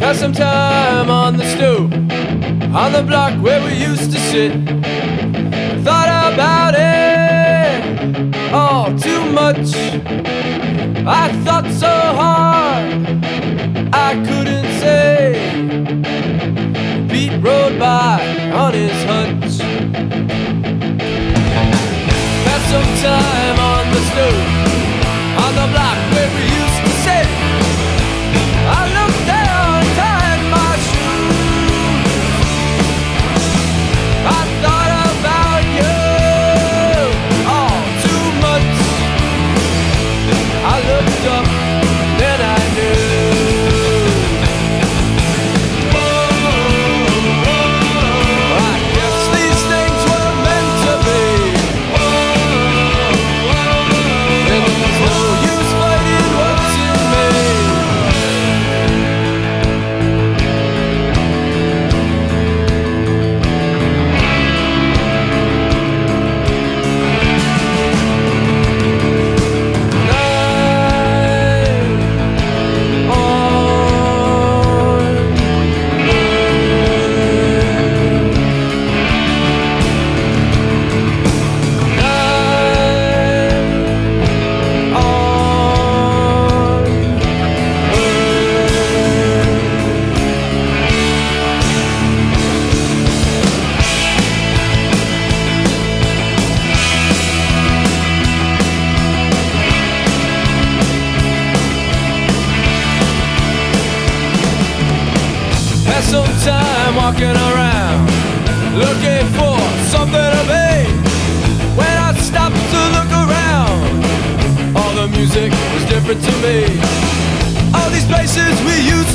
Got some time on the stoop, on the block where we used to sit. Thought about it all too much. I thought so hard, I couldn't say. Beat rode by on his time walking around looking for something to be. When I stopped to look around, all the music was different to me. All these places we used